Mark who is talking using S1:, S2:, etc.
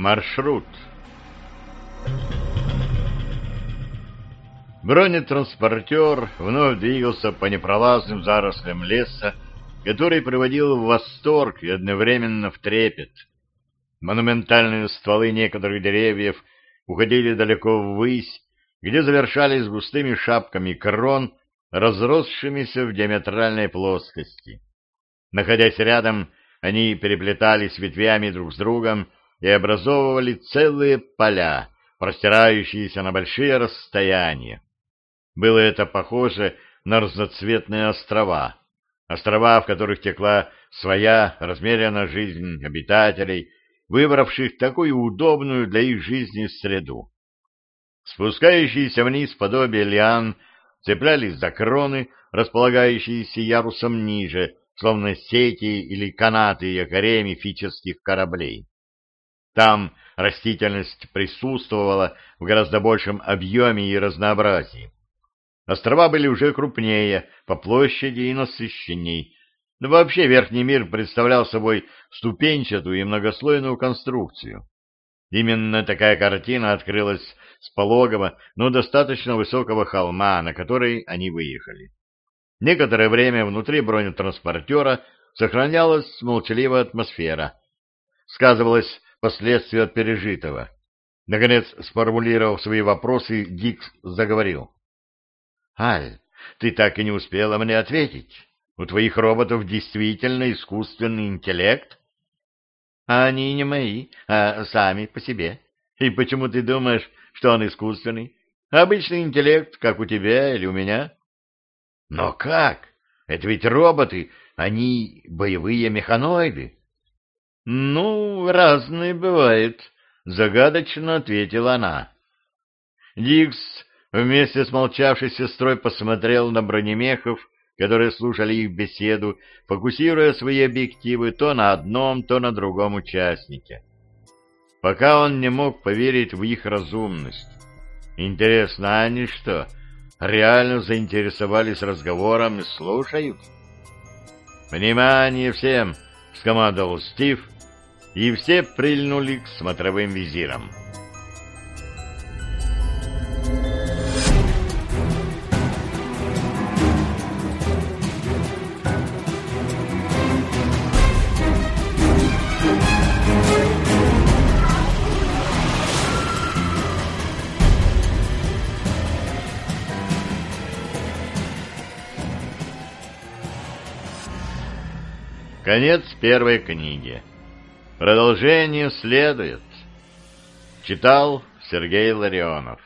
S1: Маршрут Бронетранспортер вновь двигался по непролазным зарослям леса, который приводил в восторг и одновременно в трепет. Монументальные стволы некоторых деревьев уходили далеко ввысь, где завершались густыми шапками крон, разросшимися в диаметральной плоскости. Находясь рядом, они переплетались ветвями друг с другом, и образовывали целые поля, простирающиеся на большие расстояния. Было это похоже на разноцветные острова, острова, в которых текла своя размеренная жизнь обитателей, выбравших такую удобную для их жизни среду. Спускающиеся вниз подобие лиан цеплялись за кроны, располагающиеся ярусом ниже, словно сети или канаты якорей мифических кораблей. Там растительность присутствовала в гораздо большем объеме и разнообразии. Острова были уже крупнее по площади и насыщенней, но вообще Верхний мир представлял собой ступенчатую и многослойную конструкцию. Именно такая картина открылась с пологого, но достаточно высокого холма, на который они выехали. Некоторое время внутри бронетранспортера сохранялась молчаливая атмосфера. Сказывалось последствия от пережитого. Наконец, сформулировав свои вопросы, Дикс заговорил. — Аль, ты так и не успела мне ответить. У твоих роботов действительно искусственный интеллект? — А они не мои, а сами по себе. И почему ты думаешь, что он искусственный? Обычный интеллект, как у тебя или у меня? — Но как? Это ведь роботы, они боевые механоиды. «Ну, разные бывают», — загадочно ответила она. Дикс вместе с молчавшей сестрой посмотрел на бронемехов, которые слушали их беседу, фокусируя свои объективы то на одном, то на другом участнике. Пока он не мог поверить в их разумность. Интересно, они что, реально заинтересовались разговором и слушают? «Внимание всем!» — скомандовал Стив, и все прильнули к смотровым визирам. Конец первой книги. Продолжение следует. Читал Сергей Ларионов.